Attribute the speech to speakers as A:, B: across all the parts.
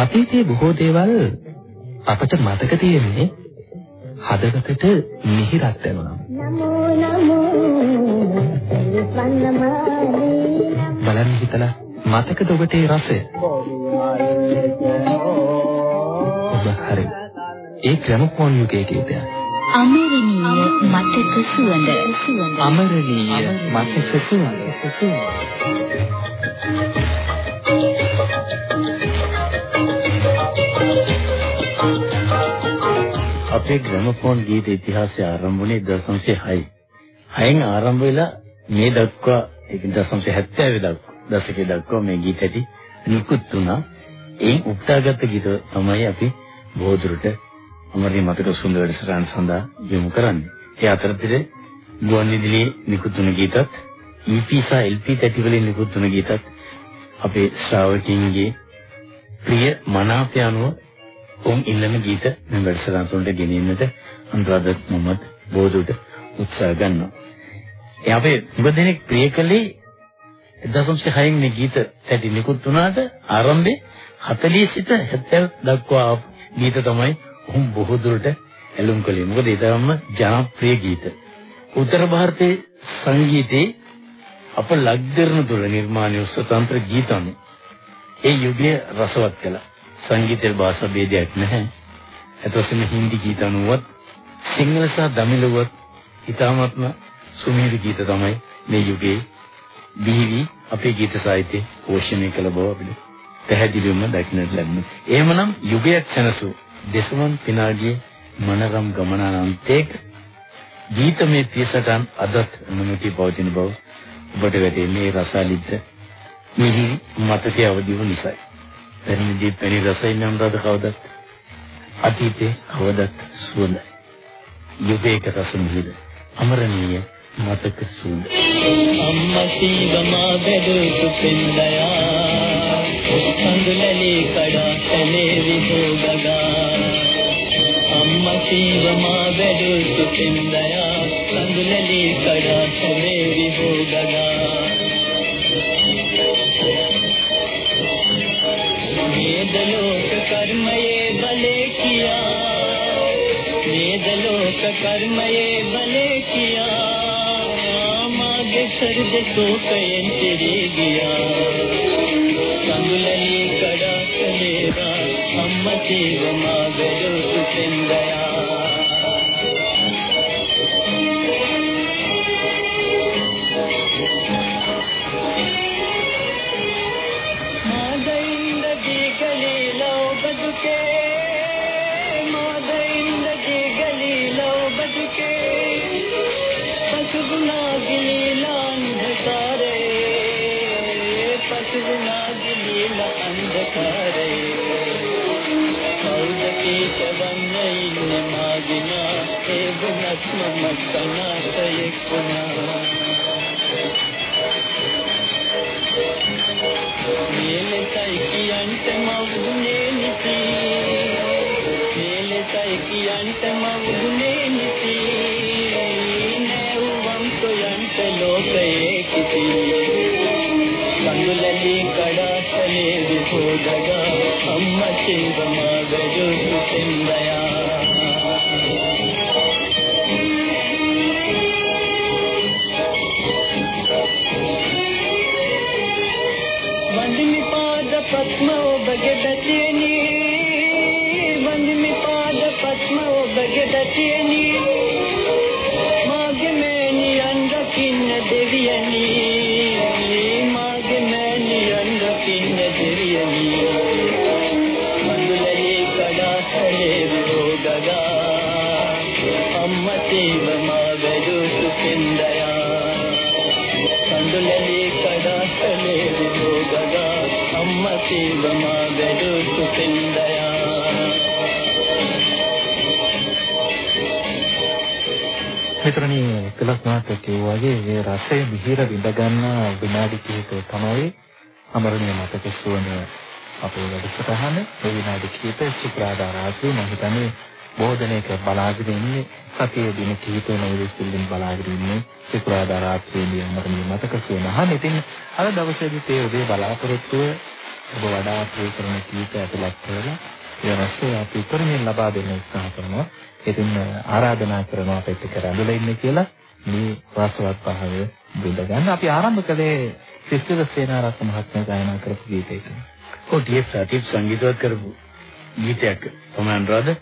A: අතීතයේ බොහෝ දේවල් අපට මතක තියෙන්නේ හදවතට මිහිරක් දැනුණා. බලන්න හිතලා මතකද ඔබට ඒ රසය? ඔබ හරි. ඒ ග්‍රැමෆෝන් යුගයේ ගීතයක්.
B: අමරණීය මතක සුවඳ සුවඳ
A: අමරණීය මතක සුවඳ
C: අපේ ග්‍රැමෆෝන් ගීත ඉතිහාසය ආරම්භ වුණේ 1906. 6න් ආරම්භ වෙලා මේ දක්වා 1970 දක්වා දශකයේ දක්වා මේ ගීත ඇති නිකුත් වුණා. ඒ උපුටාගත් ගීත තමයි අපි බොහෝ දුරට අමරණීය මතක සුන්දර වැඩසටහන සඳහා යොමු කරන්නේ. ඒ අතරතුරේ ගුවන්විදුලියේ නිකුත් වුණ ගීතත් EP සහ LP තැටි වලින් නිකුත් වුණ ගීතත් අපේ ශ්‍රාවකින්ගේ ප්‍රිය මනාපය අනුව ඔවුන් ඉල්ලන ගීත මේ වැඩසටහන තුළට ගෙනෙන්නට අනුරාධ මොහොත් බෝධුට උත්සාහ ගන්නවා. ඒ අපේ ඉබදෙනෙක් ප්‍රිය කළේ 1.6න් මේ ගීත පැටි නිකුත් වුණාට ආරම්භයේ 40 සිට 70 දක්වා ගීත තමයි ඔවුන් බොහෝ දුරට ඇලුම් කළේ. මොකද ඒ තරම්ම ජනප්‍රිය ගීත. උත්තර ಭಾರತයේ සංගීතයේ අප ලක්දරන තුළ නිර්මාණය ස්වතන්ත්‍ර ගීතනි. ඒ යුගය රසවත් කළා. සංගීතයේ භාෂා ભેදයක් නැහැ. එතකොටම හින්දි ගීත අනුවත් සිංහල සහ දමිළුවත් ඊටාත්ම සුමේධ ගීත තමයි මේ යුගයේ බිහිවි අපේ ගීත සාහිත්‍යයේ පෝෂණය කළ බව අපිට පැහැදිලිවම දක්නට ලැබෙනවා. එහෙමනම් යුගයක් සැනසූ දෙසවන් පිනාගියේ මනරම් ගමනාන්තයක ගීතමය පියසටන් අදත් නොමැති පවතින බව ඔබට වැටෙන්නේ රසාලිද්ද මිහි මතකයේ අවදි වූ නිසායි. පැරණිදී පැණි රසයි නම් රද කවදත්? අතීතේ කවදත් සුවඳයි. යුගයක රස මිහිර අමරණීය මතක සුවඳ.
D: අම්මා සීවමා බෙදු සුපින්දයා සඳුලලි කඩා කලේ විහෝගගා අම්මා සීවමා බෙදු සුපින්දයා සඳුලලි කඩා කලේ විහෝගගා दलो कर्मे भले किया। दलोक कर्मे भले किया। माग सर्द तोपियनि चिड़िया संगले कराग जो सुठे ಕಿವ ಮಾಗಲು ಸುಖಿಂದಯ ಕಂಡುಲಲಿ ಕಡಾಸಲೆ ಯೋಗದ ಅಮ್ಮ ಕಿವ ಮಾಗಲು ಸುಖಿಂದಯ
A: මිත්‍රණී තිලක් නාටක කියවාගේ ඒ රසය විහිර විඳ ගන්න විනාඩි කිහිපය තමයි අමරණීය මතක සුවඳ අපේ වැඩසටහන. ඒ විනාඩි කිහිපය සුප්‍රාදාරාතු මම හිතන්නේ බොහෝ දෙනෙක් බලාගෙන ඉන්නේ සතියේ දින කිහිපෙ නොවිසිල්ලින් බලාගෙන ඉන්නේ සුප්‍රාදා රාත්‍රියේදී අමරණීය මතක සුවඳ. අහන්න ඉතින් අද දවසේදී තේ උදේ බලාපොරොත්තුව ඔබ වඩා ප්‍රිය කරන ගීත ඇතුළත් කරලා ඒ රසය අපි උපරිමයෙන් ලබා දෙන්න උත්සාහ කරනවා. ඉතින් ආරාධනා කරනවා අපිට කරඳුල ඉන්න කියලා මේ රසවත් භාවය බෙද ගන්න. අපි ආරම්භ කළේ සිස්ටර් සේනාරත්න මහත්මයා ගායනා කරපු ගීතයකින්.
C: ඔව් ටීඑෆ් සාටිප් සංගීතවත් කරපු ගීතයක් තමයි අනුරාධ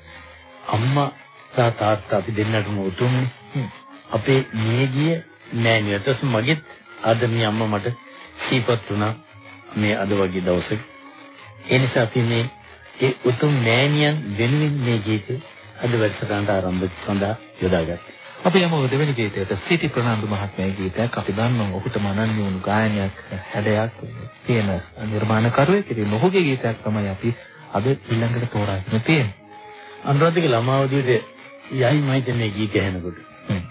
C: අම්මා සහ තාත්තා අපි දෙන්නටම උතුම්නේ. අපේ මේ ගිය නෑනියටස් මගෙත් අද මේ අම්මා මට සීපත් වුණා මේ අද වගේ දවසක. ඒ නිසා අපි මේ ඒ උතුම් නෑනියන් වෙනුවෙන් මේ ගීතය අද වැඩසටහනට ආරම්භ සඳහා යොදාගත්තා.
A: අපි යමු දෙවෙනි ගීතයට සිටි ප්‍රනාන්දු මහත්මයාගේ ගීතයක් අපි දන්නවා ඔහුට මනන් වුණු ගායනයක් හැඩයක් තියෙන නිර්මාණකරුවෙක්. ඉතින් ඔහුගේ ගීතයක් තමයි අපි අද ඊළඟට තෝරාගෙන තියෙන්නේ.
C: අනුරාධික ළමාවදියේ යයි මම හිතන්නේ ගීත ඇහෙනකොට.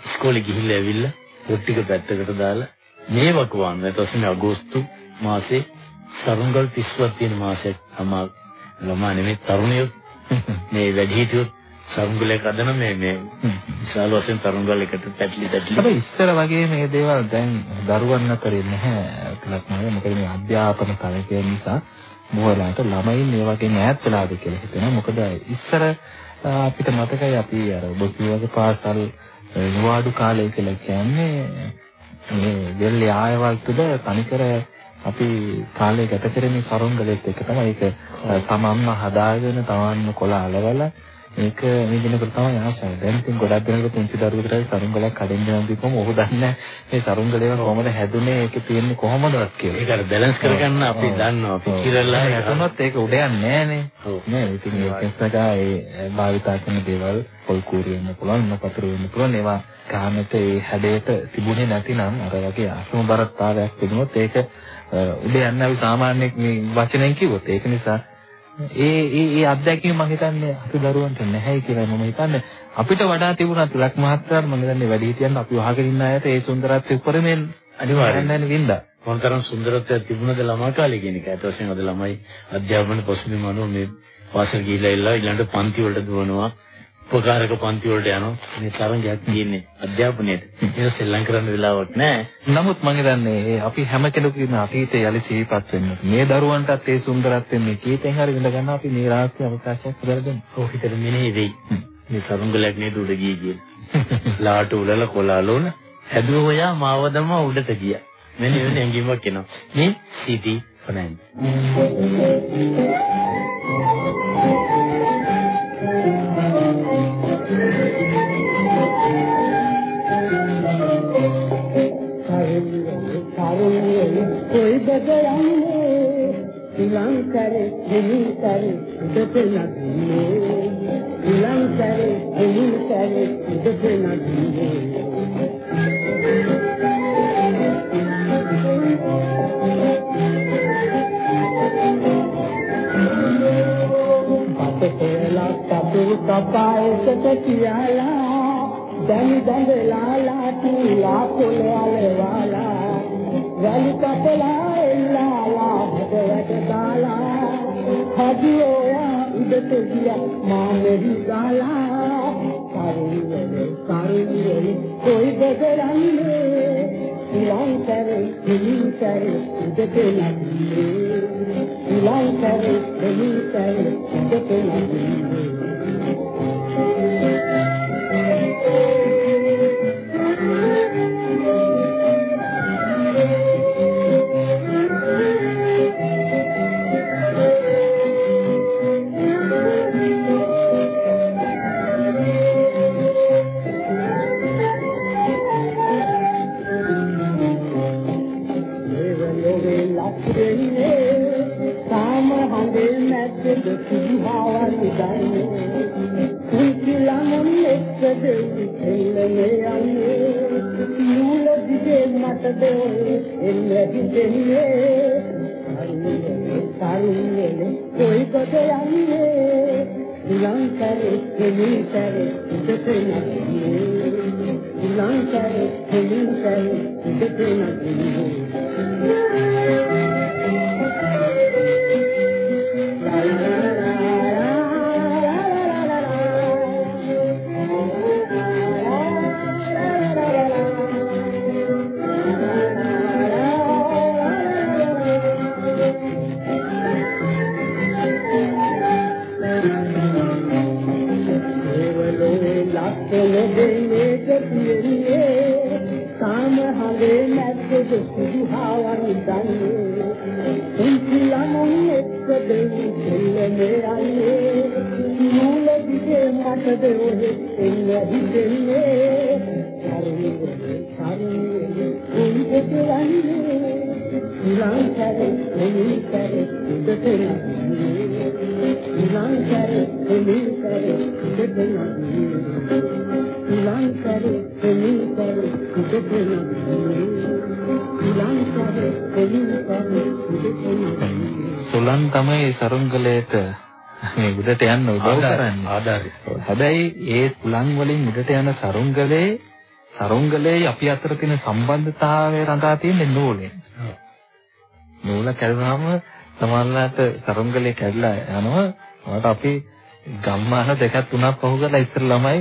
C: ඉස්කෝලේ ගිහිල්ලා ඇවිල්ලා පොත් ටික පැත්තකට දාලා මේ වකවාන නැත්නම් අගෝස්තු මාසේ සරුංගල් 30ක් තියෙන මාසයක් තමයි ළමා නෙමෙයි තරුණයෝ මේ වැඩිහිටියෝ සරුංගලයක් හදන මේ මේ විශාල වශයෙන් තරුංගල් එකට පැටලි පැටලි.
A: හැබැයි ඉස්සර වගේ මේ දේවල් දැන් දරුවන් අතරේ නැහැ. කලක් නෑ. මොකද මේ අධ්‍යාපන කලකේ නිසා මොහොලාට ළමයින් මේ වගේ ඈත් වෙලාද කියලා හිතෙනවා. මොකද ඉස්සර අපිට මතකයි අපි අර ඔබ කියවගේ පාසල් නිවාඩු කාලය කියලා කියන්නේ මේ දෙල්ලේ ආයවල් තුඩ තනිකර අපි කාලය ගත කරන්නේ සරුංගලෙත් එක තමයි ඒක තමන්ම හදාගෙන තමන්ම කොළ අලවලා ඒක නිදිනකොට තමයි ආසයි. දැන් ඉතින් ගොඩක් දෙනෙකුට පුංචි දරුවෙකුට සරුංගලයක් කඩෙන් යනවා කිව්වම ඔහු දන්නේ මේ සරුංගලේව කොහොමද හැදුනේ ඒකේ තියෙන්නේ කොහොමදවත් කියලා.
C: ඒක අර බැලන්ස් කරගන්න අපි දන්නවා. අපි කිරලා
A: හැදුනොත් ඒක උඩ යන්නේ නෑනේ. නේ ඉතින් ඒකත් ඒ භාවිතා කරන දේවල් පොල් කූරු වෙන්න පුළුවන්, නපතර වෙන්න පුළුවන්. ඒවා කාමයට ඒ හැඩයට තිබුණේ නැතිනම් අර වගේ අසමබරතාවයක් තිබුණොත් ඒක උඩ යන්න අපි සාමාන්‍ය මේ වචනෙන් කිව්වොත් ඒක නිසා ඒ ඒ ඒ අත්දැකීම මම හිතන්නේ අපි දරුවන්ට නැහැයි කියලා මම හිතන්නේ අපිට වඩා තිබුණා තුලක් මහත්තයාට මම හිතන්නේ වැඩි හිටියන් අපි වහගෙන ඉන්න අයට ඒ සුන්දරත්වය උපරිමයෙන් අනිවාර්යයෙන් නැහැ වින්දා.
C: මොනතරම් සුන්දරත්වයක් තිබුණද ළමා කාලේ කියන එක. ඒත් වශයෙන් අද ළමයි අධ්‍යාපන පසුබිම අනුව මේ පාසල් ගිහිල්ලා ඉල්ලා ඊළඟට පන්ති වලට දුවනවා. උපකාරක පන්ති වලට යනවා මේ තරංගයක් තියෙන්නේ අධ්‍යාපනයේට ඒක සෙල්ලම් කරන්න වෙලාවක් නැහැ
A: නමුත් මම හිතන්නේ අපි හැම කෙනෙකුගේම අතීතය යලි සිහිපත් වෙන්න මේ දරුවන්ටත් ඒ සුන්දරත්වයෙන් මේ කීතෙන් හරි විඳ ගන්න අපි මේ රාත්‍රී අවකාශයක් හදලා දෙන්න.
C: ඔව් හිතට මෙනෙහි වෙයි. මේ සරුංගලයක් නේද උඩ ගියේ කියලා. ලාට උලල කොලාලෝන හැදුව හොයා මාවදම උඩට ගියා. මෙන්න එවැනි ඇඟීමක් එනවා. මේ සිටි ෆනෑන්ඩ්.
E: ඉලංකරේ දෙහිතරේ උදට නදින්නේ ඉලංකරේ දෙහිතරේ උදට නදින්නේ පතේලා තපු කපායකට කියලා දැන් දඟලාලා තුලා කොලවල වාලා වැලි කපලා එල්ලාලා හදවට දාලා හදිෝයා උඩට ගියා මා මෙහි ගාලා කරුණේ කරුණේ කොයි බදරන්නේ? ඉලංකරේ ඉලංකරේ උඩට නැන්නේ ඉලංකරේ ඉලංකරේ උඩට නැන්නේ දෙකේ භාවන් දන්නේ උන්තිලමොන් එක්ක දෙවි දෙන්නේ අන්නේ මූල දිගේ මට දෙවොහේ එන්නේ හිතෙන්නේ කරුණේ කරුණේ උන් දෙකවන්නේ ඉලං කරේ මෙනි කරේ දෙතේ ඉලං කරේ මෙනි කරේ
A: දෙතේ තමයි සරුංගලයට මේ උඩට යන්න උදව් කරන්නේ.
F: ආධාරය.
A: හැබැයි ඒ තුලන් වලින් උඩට යන සරුංගලේ සරුංගලේ අපි අතර තියෙන සම්බන්ධතාවය රඳා තියෙන්නේ නූලෙන්. නූල කැඩුනම සමහරවිට සරුංගලේ කැඩලා යනවා. ඒකට අපි ගම්මාන දෙකක් තුනක් පහු කරලා ඉස්සර ළමයි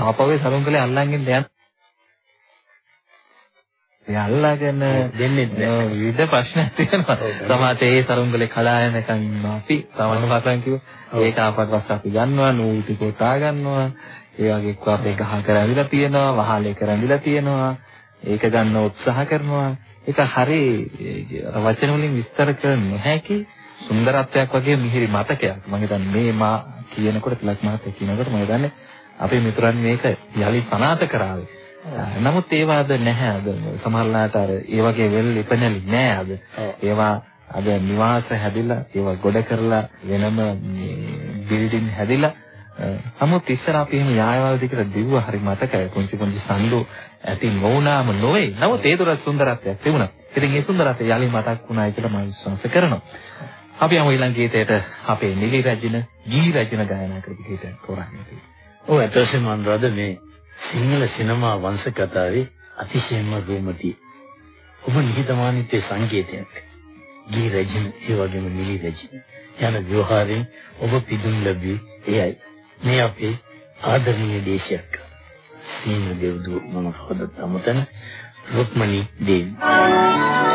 A: ආපහු සරුංගලේ අල්ලන් ඉන්න යන. ඒ අල්ලාගෙන
F: දෙන්නේ නැහැ.
A: විවිධ ප්‍රශ්න තියෙනවා. සමහරට ඒ සරුංගලේ කඩා යනකම් ඉන්නවා අපි. සමහර පාසලන් කිව්වා ඒක ආපත් පස්ස අපි ගන්නවා, නූල් ටික උතා ගන්නවා. ඒ වගේ එක්ක අපේ ගහ කරවිලා තියෙනවා, වහලේ කරවිලා තියෙනවා. ඒක ගන්න උත්සාහ කරනවා. ඒක හරි වචන වලින් විස්තර කර නොහැකි සුන්දරත්වයක් වගේ මිහිරි මතකයක්. මම හිතන්නේ මේ මා කියනකොට තිලක් මහත්තයා කියනකොට මම හිතන්නේ අපේ මිතුරන් මේක යලි සනාත කරාවේ. නමුත් ඒවාද නැහැ අද සමහරලාට අර ඒ වගේ වෙල් ඉපනලි නැහැ අද. ඒවා අද නිවාස හැදිලා ඒවා ගොඩ කරලා වෙනම බිල්ඩින් හැදිලා නමුත් ඉස්සර අපි එහෙම යායවල දිකට දිව්ව හරි මතකයි පුංචි පුංචි සම්ඩු ඇති නොවුනාම නොවේ. නමුත් ඒ දුර සුන්දරත්වයක් තිබුණා. ඉතින් ඒ සුන්දරත්වය යලි මතක් වුණායි කියලා මම විශ්වාස කරනවා. අපි යමු ඊළඟ ගීතයට අපේ නිලි රජින ජී රජින ගායනා කරපු ගීතය තෝරන්නේ.
F: ඔව් ඇත්තටම අනුරාධ මේ සිංහල සිනමා වංශ කතාවේ අතිශයින්ම රෝමටි. ඔබ නිහිතමානීත්වයේ සංකේතයක්. ගී රජින ඒ වගේම නිලි රජින යන ව්‍යවහාරයෙන් ඔබ පිදුම් ලැබී එයයි. මේ අපේ ආදරණීය දේශයක්. සීන දෙව්දුව මම කවදත් අමතන රුක්මනී දේවී.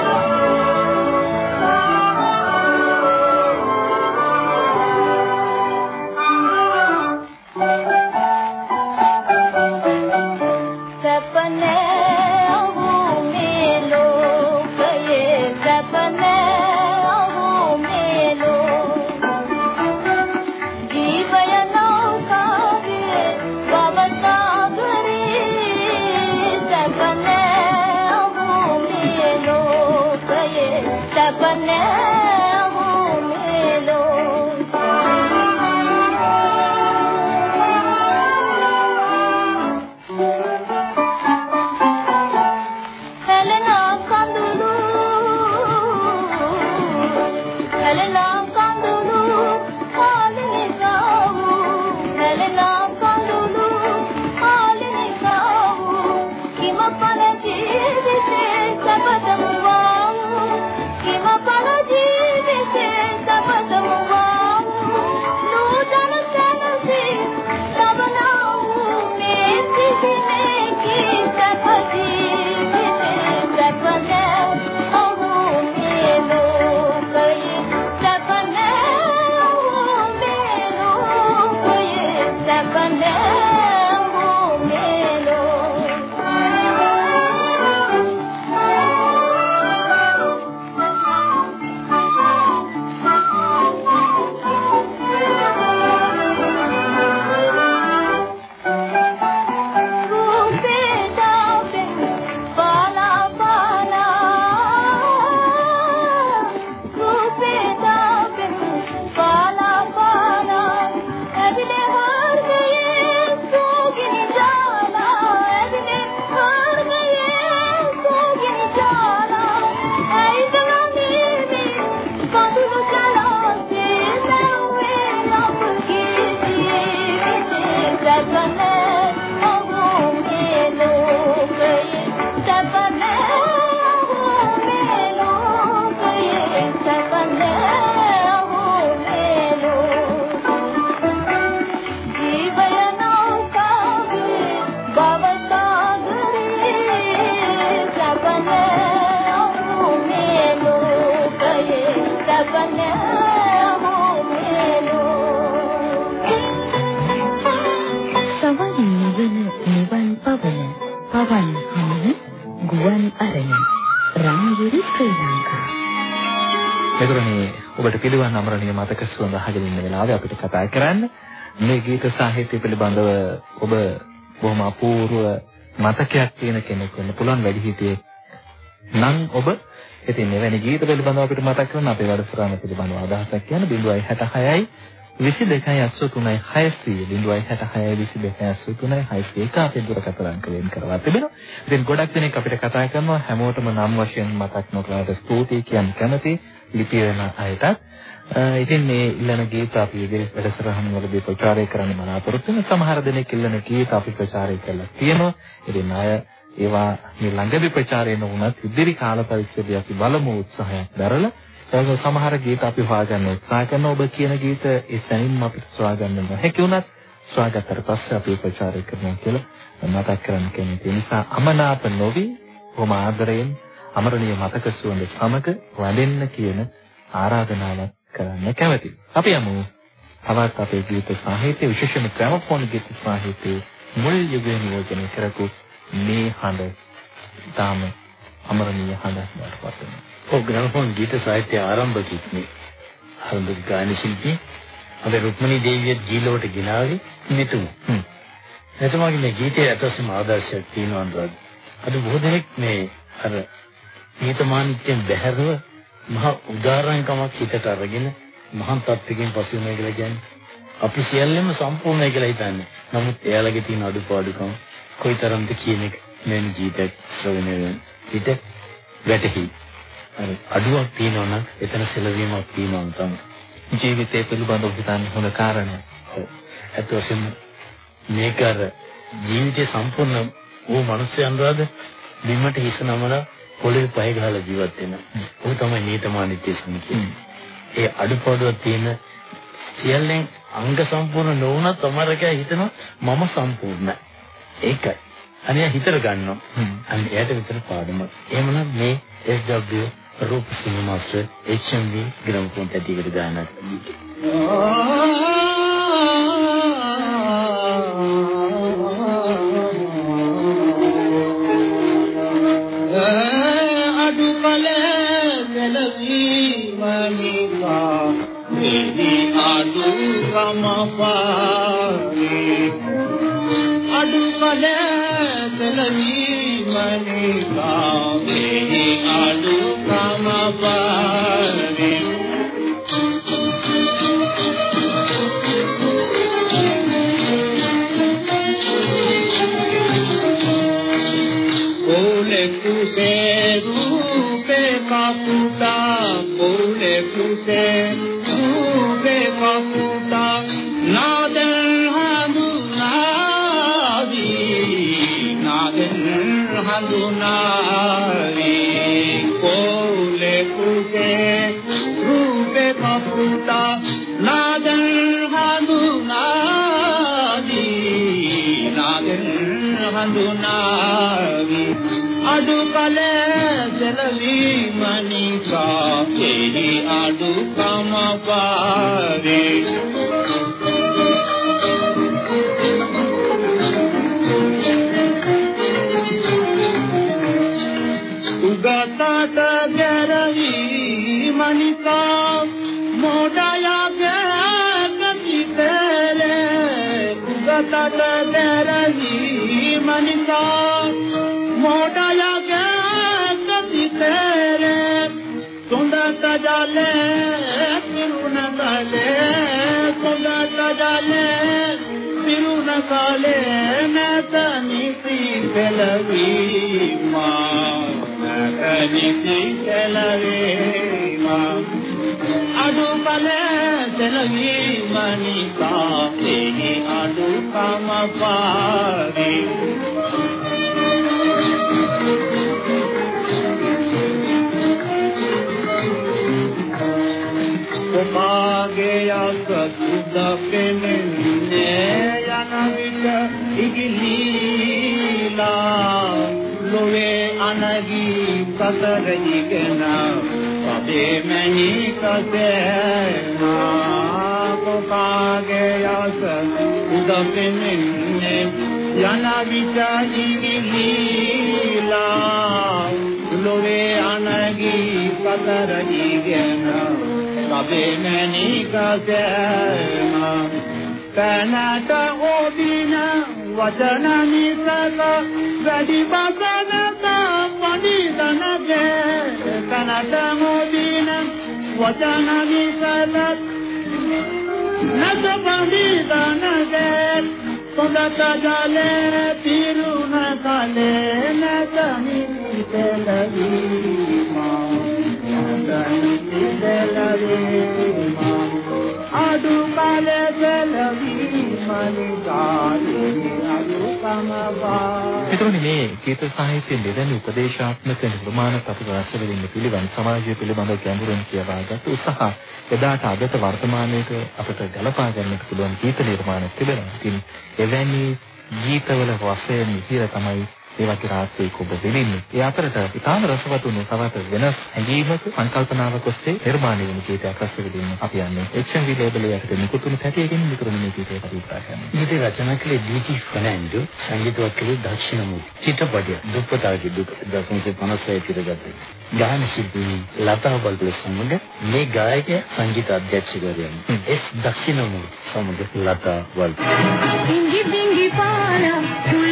A: මෙතුණේ ඔබට පිළිවන් අමරණීය මතක සුවඳ අහගෙන ඉන්න වෙලාවේ අපිට කතා කරන්න. මේ ගීත සාහිත්‍ය පිළිබඳව ඔබ බොහොම අපූර්ව මතකයක් තියෙන කෙනෙක් වෙන්න පුළුවන් වැඩිහිටියෙක් නම් ඔබ ඉතින් මෙවැනි ගීත පිළිබඳව අපිට මතක් කරන අපේ වැඩසටහන පිළිබඳව අදහසක් කියන්න. 066යි 22යි 83යි 600 066යි 22යි 83යි 601 අපේ දුරකථන අංක වෙන් කරලා තිබෙනවා. ඉතින් ගොඩක් දෙනෙක් අපිට කතා කරනවා හැමෝටම නම් වශයෙන් මතක් නොකරට ස්තුතියි කියන්න කැමති ලිපි වෙන අයටත්. ඉතින් මේ ඉල්ලන ගීත අපි ඉදිරි වැඩසටහන් වලදී ප්‍රචාරය කරන්න බලාපොරොත්තු වෙන සමහර දෙනෙක් ඉල්ලන ගීත අපි ප්‍රචාරය කරලා තියෙනවා. ඉතින් අය ඒවා මේ ළඟදී ප්‍රචාරය නොවුනත් ඉදිරි කාල පරිච්ඡේදය අපි බලමු උත්සාහයක් දරලා ඒක සමහර ගීත අපි හොයාගන්න උත්සාහ කරන ඔබ කියන ගීත ඒ සැනින්ම අපිට සොයාගන්න නොහැකි වුණත් සොයාගත්තට පස්සේ අපි ප්‍රචාරය කරනවා කියලා මතක් කරන්න කැමතියි. නිසා අමනාප නොවි කොහොම ආදරයෙන් අමරණීය මතක සුවඳ සමග වැඳෙන්න කියන ආරාධනාවක් කරන්න කැමතියි. අපි යමු තවත් අපේ ගීත සාහිත්‍ය විශේෂම ග්‍රැමෆෝන් ගීත සාහිත්‍යයේ මුල් යුගයේ නියෝජනය කරපු මේ හඬ තාම අමරණීය හඬක් බවට පත් වෙනවා.
C: ඔව් ග්‍රැමෆෝන් ගීත සාහිත්‍ය ආරම්භකෙක් මේ ආරම්භක ගායන ශිල්පී අපේ රුක්මනී දේවිය ජීලවට ගෙනාවේ මෙතුම. හ්ම්. එතුමාගේ මේ ගීතයේ අතසම ආදර්ශයක් තියෙනවා නේද? අද බොහෝ දෙනෙක් මේ අර නීතමානිත්‍යයෙන් බැහැරව මහ උදාරණකමක් හිතට අරගෙන මහාන් තත්ත්වකින් පසු වෙනවා කියලා කියන්නේ අපි සියල්ලම සම්පූර්ණයි කියලා හිතන්නේ. නමුත් එයාලගේ තියෙන අඩුපාඩුකම් කොයිතරම්ද කියන එක මේ ගීතයක් ශ්‍රවණය විට වැටහි. අර අඩුවක් තියෙනවා නම් එතන සෙලවීමක් තියෙනවා තමයි.
A: ජීවිතය පිළිබඳව හිතන්න හොඳ කාරණා.
C: ඒත් වශයෙන් මේක අර ජීවිතේ සම්පූර්ණ වූ මිනිස්යන් රාද බිමට හිස නමලා පොළවේ පය ගහලා ජීවත් වෙන. ਉਹ තමයි නීතමානිත්‍ය සංකේතය. ඒ අඩුපාඩුවක් තියෙන සියල්ලෙන් අංග සම්පූර්ණ නොවුනත් අමරකයා හිතනවා මම සම්පූර්ණයි. ඒකයි. අනේ හිතර ගන්නවා. අන්න එයාට විතර පාඩමක්. එහෙමනම් මේ SW රූප සිනමාස්ටර් HMV ග්‍රැමෆෝන් තැටියකට ගායනා
G: ප්‍රතිපලේ උගතට ගැරවි මනිකා මොඩයගේ ප්‍රතිපලේ සොඳට ජලේ පිරුණ කලේ සොඳට ජලේ පිරුණ කලේ නැත නිසි පෙළවීමා නිසි කෙලවීමා අඩු බල සෙලවීමනිකා එහි අඩු කම පාරේ ඔබගේ අග සුද පෙනෙන්නේ යන විට ඉගිලීලා ලොවේ අනගී සතර ඉගෙන සබේ මැනි කසේනා ඔබගේ අග සුද පෙනෙන්නේ යන විට ඉගිලීලා ලොවේ අනගී සතර ඉගෙන සබේ මැනික සෑම පැනට ඕදින වචන නිසක වැඩි බසනත පඬිතනගේ පැනට ඕදින වචන නිසක නැත පඬිතනගේ පොදට ජලේ පිරුණ කලේ නැත නිතලවීමා අඩු කලකලවි මනිකාරි අනුකම වා
A: එතකොට මේ ගීත සාහිත්‍යයේ දෙවැනි උපදේශාත්මක නිර්මාණ අපි රස විඳින්න පිළිවන් සමාජය පිළිබඳව ගැඹුරින් කියවාගත් උත්සාහ එදාට අදට වර්තමානයේට අපට ගලපා ගන්නට පුළුවන් ගීත නිර්මාණ තිබෙනවා. ඉතින් එවැනි ගීතවල රසය මිහිර තමයි ඒ වගේ රාත්‍රියක ඔබ දෙලින්නේ. ඒ අතරට ඉතාම රසවත් වුණු තවත් වෙනස් හැඟීමක සංකල්පනාවක් ඔස්සේ නිර්මාණය වෙන ගීතයක් රස විඳින්න අපි යන්නේ. HMV label එකට නිකුතුණු පැටියකින් නිකුතුණු මේ ගීතය පරිත්‍යාග කරනවා.
C: ගීත රචනා කළේ ඩීටි ෆර්නැන්ඩෝ සංගීතවත් කළේ දක්ෂිණමූර්ති. චිත්‍රපටය දුප්පතාගේ දුක 1956 තිරගත්තේ. ගායන ශිල්පී ලතා බල්බල සමග මේ ගායකයා සංගීත අධ්‍යක්ෂකවරයා එස් දක්ෂිණමූර්ති සමග ලතා බල්බල.
H: බින්ගි බින්ගි පාර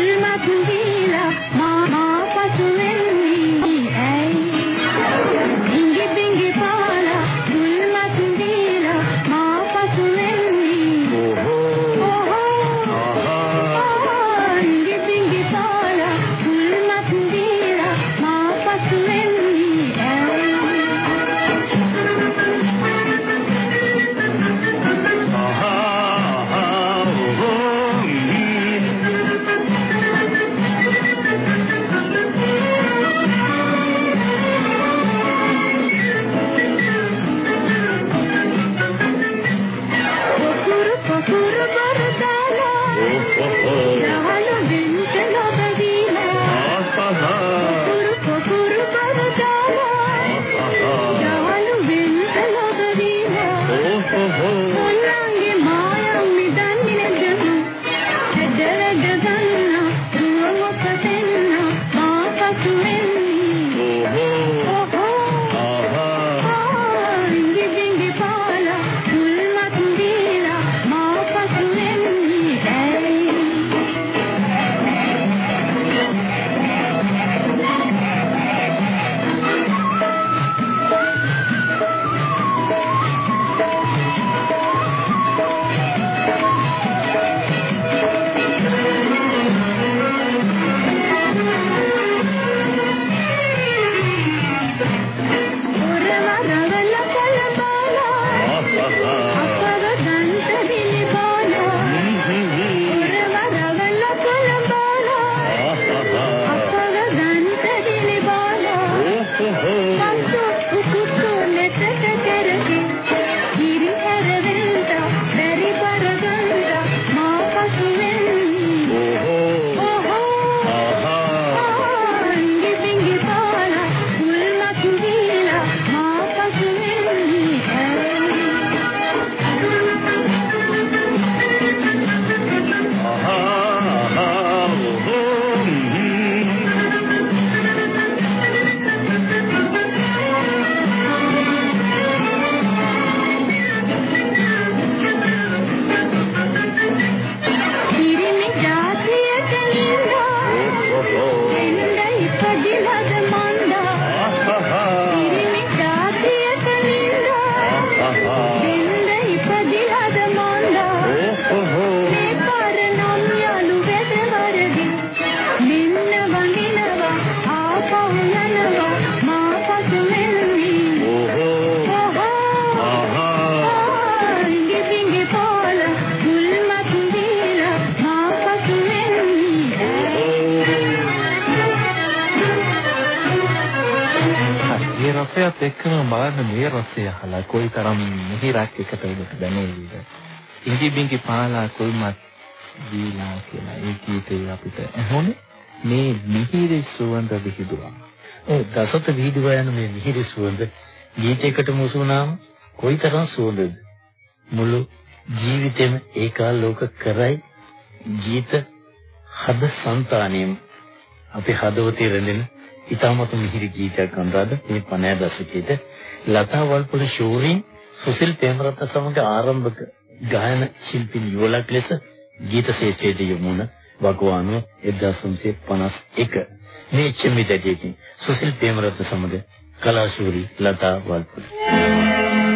H: මේ
A: රසය අහලා කොයිතරම් මිහිරක් එකට උඩට දැනෙයිද. ඉංගි බිංගි පාලා කුල්මත් දීලා කියලා ඒ ගීතේ අපිට ඇහුනේ මේ මිහිරි සුවඳ විහිදුවා.
C: ඒ දසත වීදුවා යන මේ මිහිරි සුවඳ ගීතයකට මුසුනාම කොයිතරම් සුවඳද මුළු ජීවිතේම ඒකාලෝක කරයි ගීත හද సంతානියම අපේ හදවතේ රැඳෙන ඊටමත් මිහිරි ගීතයක් අනුරාධ මේ 50 දශකයේද ලතා වල්පොල ශූරින් සුසිල් ප්‍රේමරත්න සමග ආරම්භක
F: ගායන ශිල්පින් යුවලක් ලෙස ගීත ශේෂ්ත්‍රයට යොමුන වගවානුව 1951 මේ චෙමිදැටියකින් සුසිල් ප්‍රේමරත්න සමග කලාශූරි ලතා වල්පොල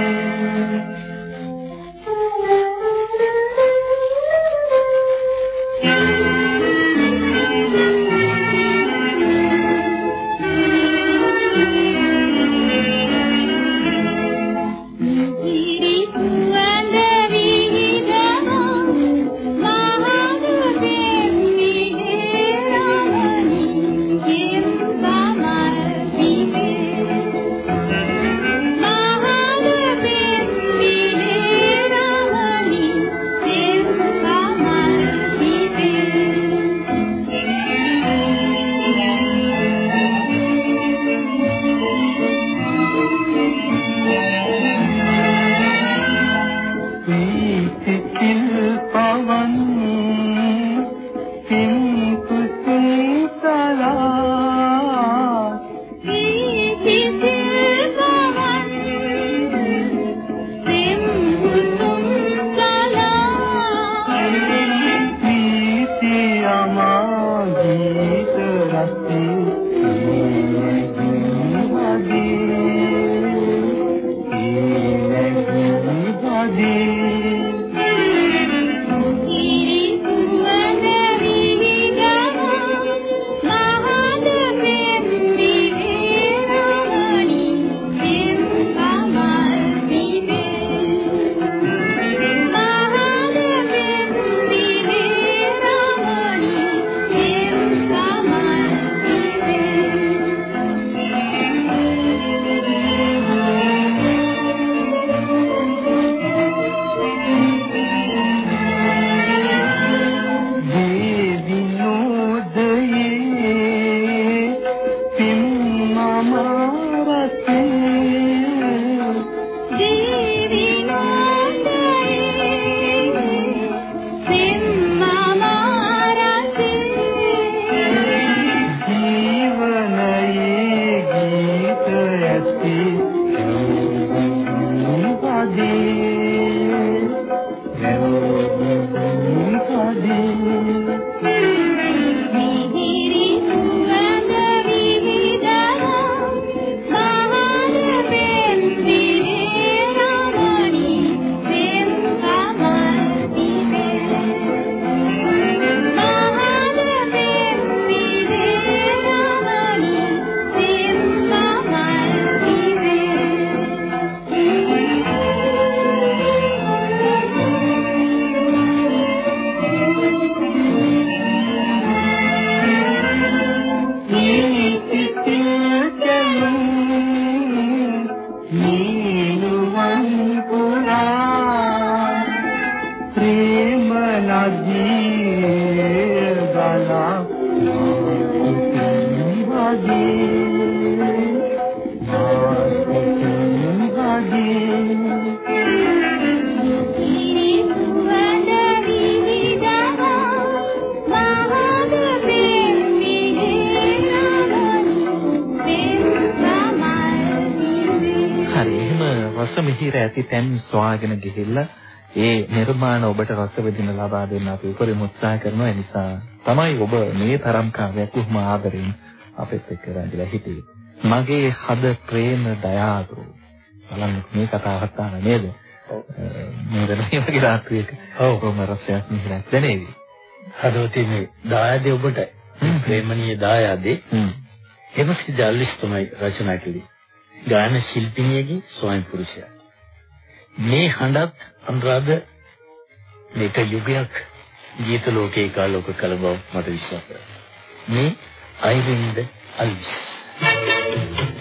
A: ඇති තැන් සොයාගෙන ගිහිල්ලා ඒ නිර්මාණ ඔබට රස විඳින ලබා දෙන්න අපි උපරිම උත්සාහ කරනවා. ඒ නිසා තමයි ඔබ මේ තරම් කාර්යයක් උහුම ආදරෙන් අපෙත් එක්ක රැඳිලා හිටියේ. මගේ හද ප්‍රේම දයාදු බලන්න මේ කතාවක් තාම නේද? මේ මේ වගේ රාත්‍රියක
F: ඔව්.
A: කොහොම රසයක් මිහිරක් දැනේවි.
F: හදවතේ මේ දායාදේ ඔබට. ප්‍රේමණීය දායාදේ.
A: හ්ම්.
F: එමසි ජල්ලිස් තමයි රචනා කළේ. ගායන ශිල්පිනියගේ ස්වයං පුරුෂයා. මේ හඬත් අනුරාධ මේක යුගයක් ගීත ලෝකේ කාලෝක කළ බව මට විශ්වාස කරනවා. මේ අයිරින්ද අල්විස්.
I: හද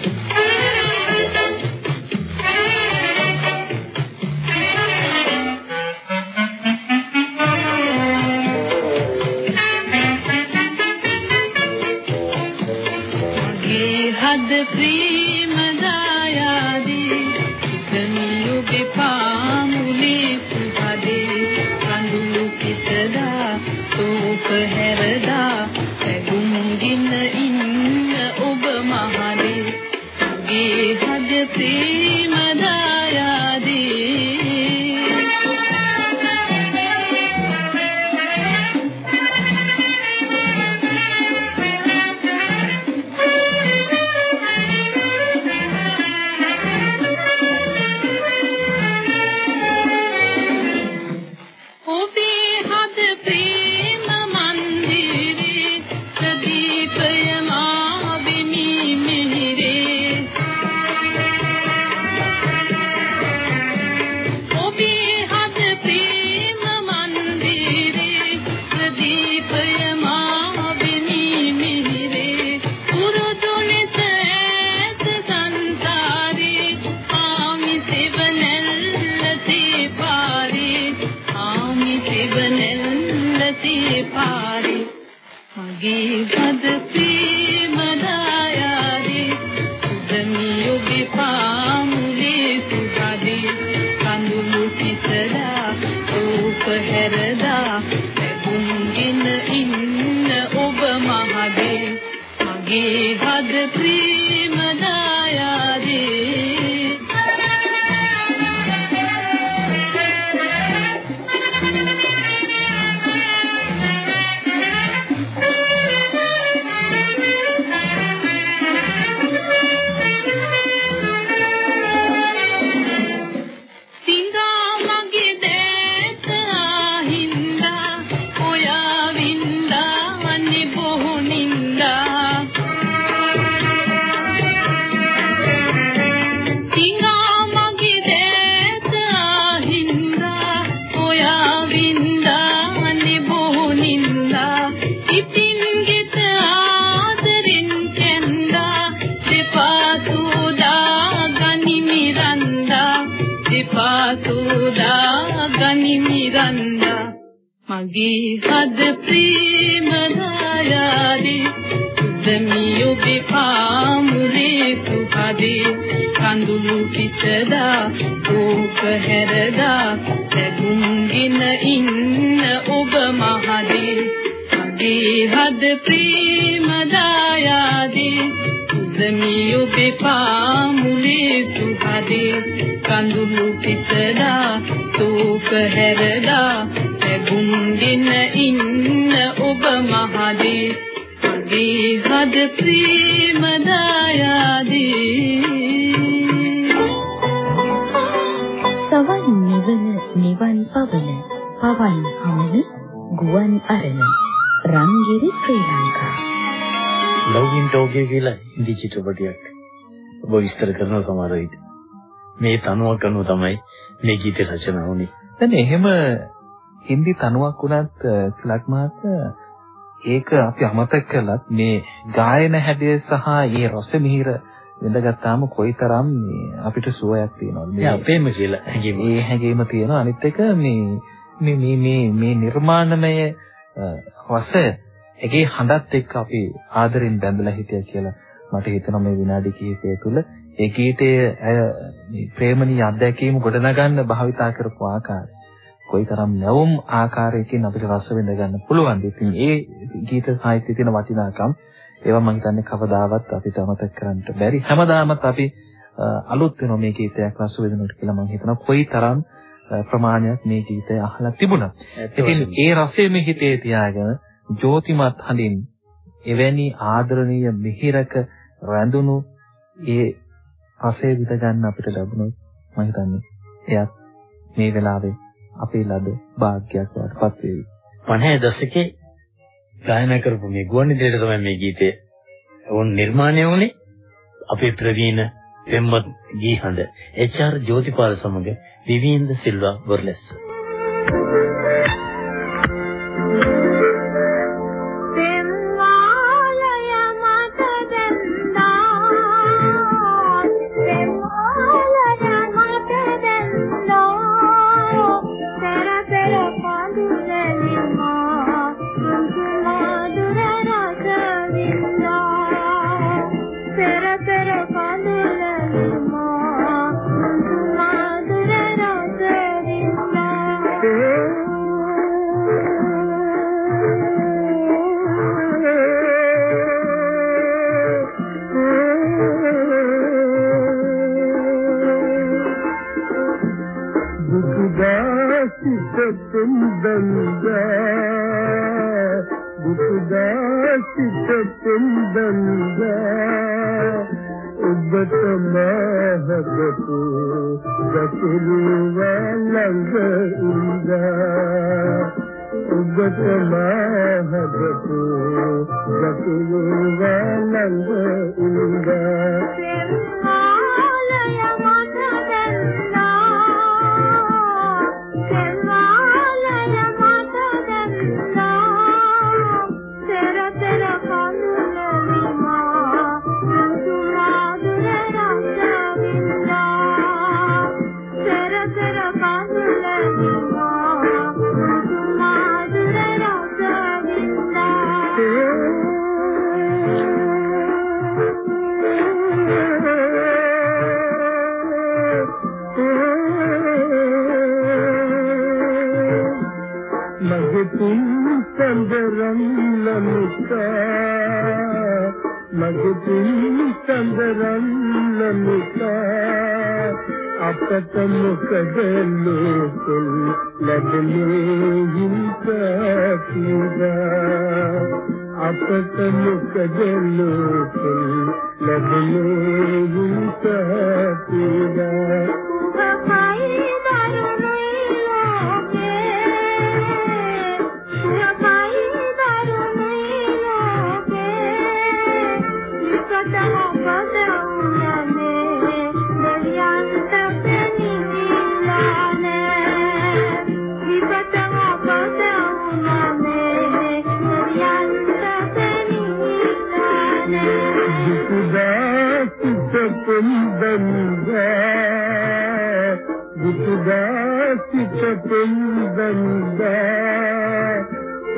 I: මගේ හද ප්‍රේම දායාදී සුදමි ඔබේ පාමුලේ සුහදේ කඳුළු පිටදා ඕක හැරදා ලැබුම්ගෙන ඉන්න ඔබ මහදේ. මගේ හද ප්‍රේම දායාදී සුදමි ඔබේ පාමුලේ සුහදේ කඳුළු පිටදා ඕක හැරදා ලැබුම්ගෙන ඉන්න ඔබ මහදේ. මගේ හද ප්‍රේම
B: සවන් නිවන නිවන් පවන පවන් හමන ගුවන් අරණ. රංගිරි ශ්‍රී ලංකා.
C: ලව්වින් ටෝකිය කියලා හින්දි චිත්‍රපටයක් ඔබ විස්තර කරන සමහර විට. මේ තනුවක් අනුව තමයි මේ ගීතය රචනා වුනේ.
A: දැන් එහෙම හින්දි තනුවක් වුණත් තිලක් මහත්තයා ඒක අපි අමතක කළත් මේ ගායන හැඩය සහ ඒ රස මිහිර විඳගත්තාම කොයිතරම් මේ අපිට සුවයක් තියෙනවද?
C: මේ අපේම කියලා හැඟීම.
A: ඒ හැඟීම තියෙනවා. අනිත් එක මේ මේ මේ මේ මේ නිර්මාණමය රස එකේ හඬත් එක්ක අපි ආදරෙන් බැඳලා හිටියා කියලා මට හිතෙනවා මේ විනාඩි කිහිපය තුළ. ඒ ගීතයේ මේ ප්‍රේමණීය අත්දැකීම් ගොඩනගන්න භාවිතා කරපු ආකාරය කොයිතරම් නැවුම් ආකාරයකින් අපිට රස විඳ ගන්න පුළුවන්ද? ඉතින් ඒ ගීත සාහිත්‍යයේ තියෙන වටිනාකම් ඒවා මම හිතන්නේ කවදාවත් අපිට අමතක කරන්න බැරි. හැමදාමත් අපි අලුත් වෙනවා මේ ගීතයක් රස විඳිනකොට කියලා මම හිතනවා කොයිතරම් ප්‍රමාණයක් මේ ගීතය අහලා තිබුණා. ඉතින් ඒ රසය මේ හිතේ තියාගෙන ජෝතිමත් හඳින් එවැනි ආදරණීය මිහිරක රැඳුණු ඒ රසය විඳ ගන්න අපිට ලැබුණොත් මම හිතන්නේ එයත් මේ වෙලාවේ අපේ ලද වාග්යක් වඩපත් වේවි.
C: 50 දශකේ ගායනා කරපු මේ ගුවන්විදුලියට තමයි මේ ගීතය වුන් නිර්මාණය වුණේ අපේ ප්‍රවීණ පෙම්වත් ගී හඬ එච්.ආර්. ජෝතිපාල සමග විවින්ද සිල්වා වර්ලස්
F: ඔබට
J: අපට මොකද ලෝකෙල් ලැබෙන්නේ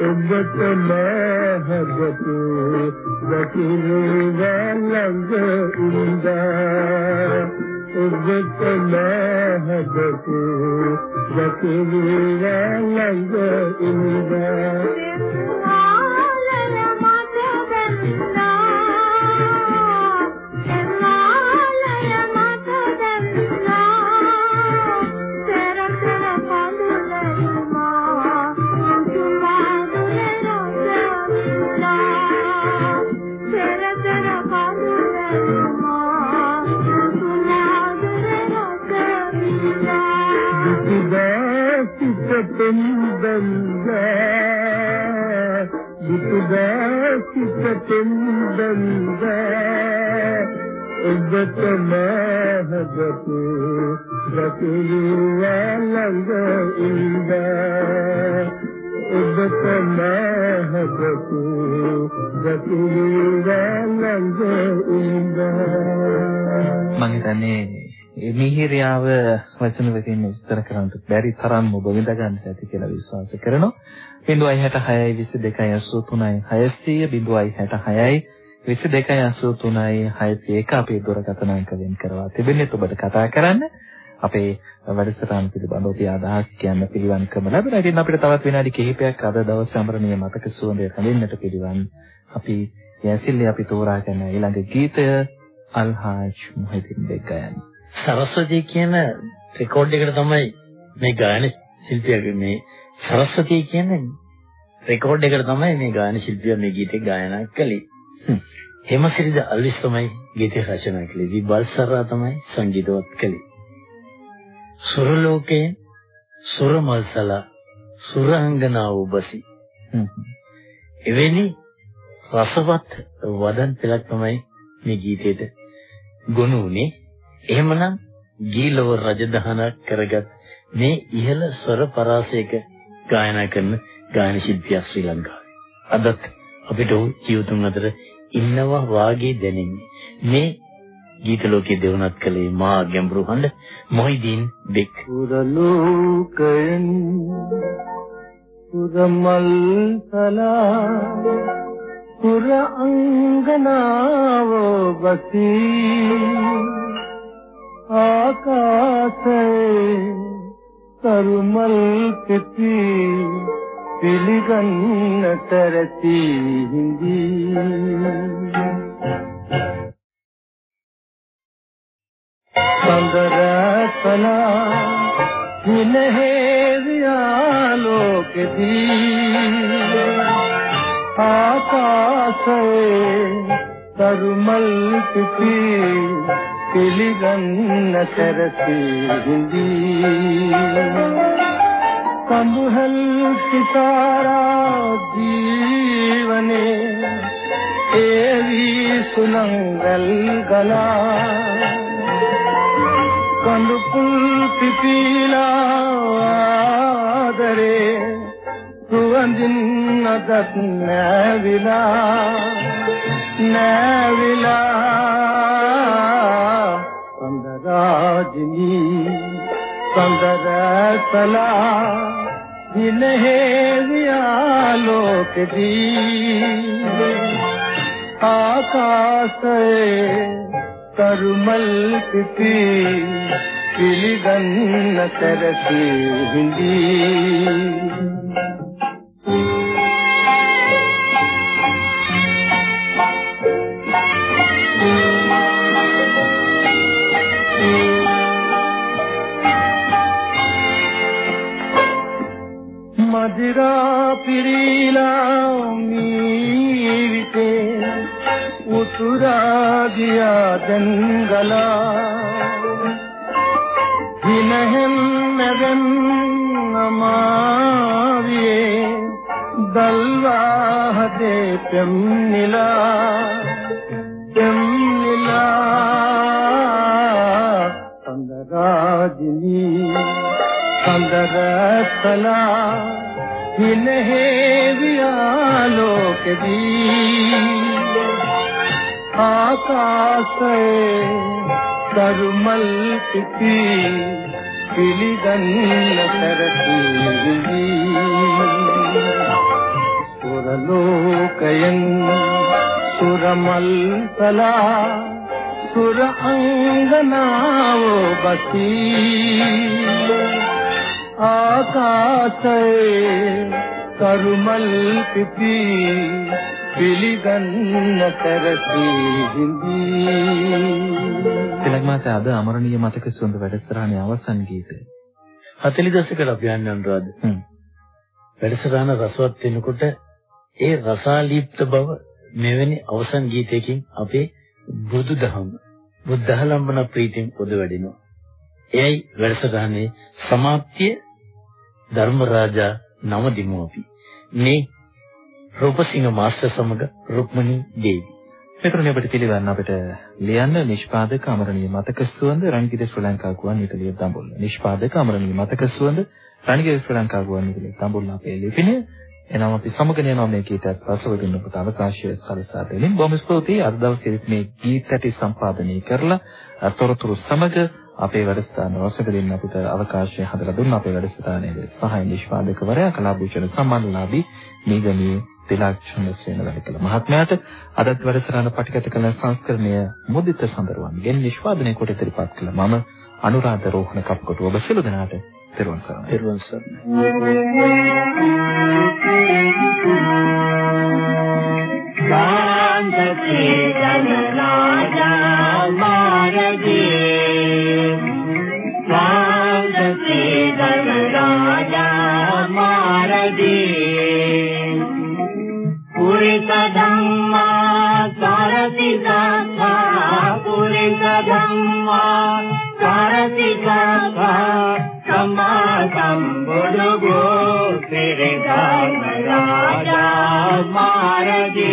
J: ඔබට මහබතු දකිරු වලඟ ඉඳා ඔබට මහබතු දකිරු වලඟ ඉඳා ඔබට මහබතු රතුරු වලඟ ඉඳා ඔබට මහබතු රතුරු වලඟ ඉඳා
A: මම හිතන්නේ මේ මිහිරියාව වචන වලින් විස්තර කරන්න බැරි තරම් ඔබ විඳ ගන්න ඇති කියලා විශ්වාස කරනවා. 066 22 83 600 066 22 601 අපේ දුරකථන අංක වෙන් කරවා තිබෙන්නේ ඔබට කතා කරන්න. අපේ වැඩසටහන පිළිබඳව ඔබේ අදහස් කියන්න පිළිවන් ක්‍රම ලැබෙනවා. ඉතින් අපිට තවත් විනාඩි කිහිපයක් අද දවස් සමරණීය මතක සුවඳ රැඳෙන්නට පිළිවන්. අපි යැසිල්ලේ අපි තෝරාගෙන ඊළඟ ගීතය අල්හාජ් මොහිදින් බෙක් ගයන.
C: සරස්වතී කියන රෙකෝඩ් එකට තමයි මේ ගායන ශිල්පියා මේ සරස්වතී කියන රෙකෝඩ් එකට තමයි මේ ගායන ශිල්පියා මේ ගීතේ ගායනා කළේ. හෙමසිරිද අල්විස් තමයි ගීතය රචනා කළේ. විබල්සරා තමයි සංගීතවත් කළේ. සුර ලෝකයේ සුරමල්සලා සුරංගනාව ඔබසි. එවැනි රසවත් වදන් පෙළක් තමයි මේ ගීතේට ගොනු උනේ. එහෙමනම් ගීලව රජදහනක් කරගත් මේ ඉහළ ස්වර පරාසයක ගායනා කරන ගායන ශිල්පියා ශ්‍රී ලංකාවේ. අදත් අපිට ජීවිතුන් අතර ඉන්නවා වාගේ දැනෙන්නේ. මේ ගීත ලෝකයේ දෙවනත් කලේ මා ගැඹුරු හඬ මොහිදීන් බෙක්.
J: පුරලෝකයන් පුරමල් සලා පුර අංගනාව බසී ආකාශේ කරුමල් කෙති පිළිගන්න තරති හිඳී. සඳරතලා විනහෙවියාලෝකදී ආකාශේ කරුමල් කෙති පිළිගන්න සැරසි හිඳී. කඹුහල් සිතාරා ජීවනේ ඒවි සුලංගල් ගලා. කඳුකුල් පිපිලා ආදරේ සුවඳින් අදත් නැවිලා නැවිලා. සඳරාජිනී සඳරසලා විනහෙවියාලෝකදී ආකාශයේ කරුමල් පිපි පිළිගන්න සැරසි හිඳී. ඉරා පිරීලා මීවිතේ උතුරා ගියා දංගලා දිනහෙන් නැදන් නමාවියේ දල්වා හදේ පෙම්නිලා පෙම්නිලා අන්දරාජිනී සඳරසලා හිනහෙවියා ලෝකදී ආකාශයේ කරුමල් පිපි පිළිගන්න තරදී සුරලෝකයෙන් සුරමල් තලා සුර අංගනාව බසී ආකාශයේ කරුමල් පිපි පිළිගන්න තරදී හිඳී
A: තිලක් මාතා අද අමරණීය මතක සුවඳ වැඩසටහනේ අවසන් ගීතය.
C: 40 දශකවල අපි යන්නේ අනුරාධ. වැඩසටහන රසවත් වෙනකොට ඒ රසාලීප්ත බව මෙවැනි අවසන් ගීතයකින් අපේ බුදුදහම බුද්ධහලම්බන ප්‍රීතියෙන් පොද වැඩිනවා. එයයි වැඩසටහනේ સમાප්තිය ධර්මරාජා නව දිමුවපි. මේ රූපසිංහ මාස්ටර් සමග රුක්මනී දේවි.
A: මෙතන අපිට පිළිගන්න අපිට ලියන්න නිෂ්පාදක අමරණීය මතක සුවඳ රණගිර ශ්‍රී ලංකා ගුවන් විදුලිය දඹුල්ල. නිෂ්පාදක අමරණීය මතක සුවඳ රණගිර ශ්‍රී ලංකා ගුවන් විදුලිය දඹුල්ල අපේ ලිපිනය. එනම් අපි සමගන යනවා මේ ගීතයත් රසවිඳින්න ඔබට අවකාශය සලසා දෙමින් බොහොම ස්තුතියි අද දවසේ මේ ගීත ඇටි සම්පාදනය කරලා අතොරතුරු සමග අපේ වැඩසටහන රසවිඳින්න අපිට අවකාශය හදලා දුන්න අපේ වැඩසටහනේ සහාය නිෂ්පාදකවරයා කලාභූෂණ සම්මානලාභී මේගමී තිලක්ෂණ සේනවලකල මහත්මයාට අදත් වැඩසටහන පටිගත කළ සංස්කරණය මුදිත සඳරුවන්ගෙන් නිෂ්පාදනය කොට ඉදිරිපත් කළ මම අනුරාධ රෝහණ කප්කොට ඔබ සියලු දෙනාට තෙරුවන් සරණයි.
C: පෙරවන් සරණයි.
K: කාන්තේ ජනරාජා මාරගේ ராஜா மாரதி புரிதம்மா சரசி தாத்தா புரிதம்மா சரசி தாத்தா சமாதம் புடுகோ ராஜா மாரதி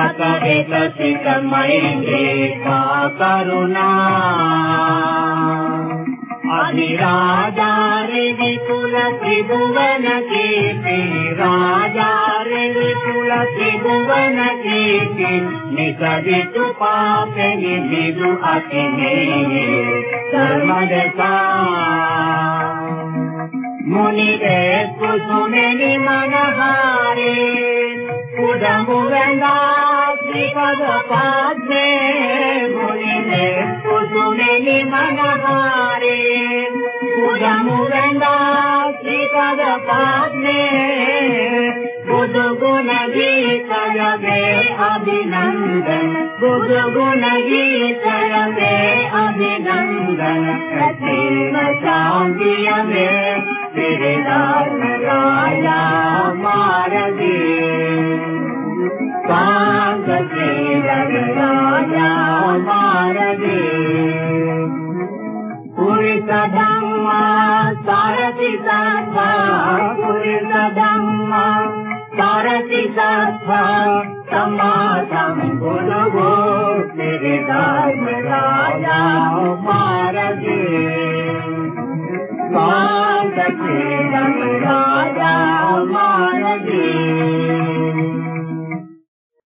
K: සතවිත සිත මෛත්‍රී කරුණා අධිරාජාරි විපුල ත්‍රිභුවන කීර්ති රාජාරි විපුල ත්‍රිභුවන කීර්ති නිසදිතු පාපෙනි විදු අතිනේ ධර්මදසා මුනිදේ කුසුමෙනි මනහාරේ ڪجهه ۾۾ ڪڊم وينداس شري ڪجهه گل گيتي اڄ گنگ ڪجهه گل گيت اڀادي गिरदास लाला मारगे कांग के रग लाला मारगे पूरी सदम्मा, सारथी साथा पूरी सदम्मा, सारथी साथा समाधम गुण गो गिरदास लाला मारगे माने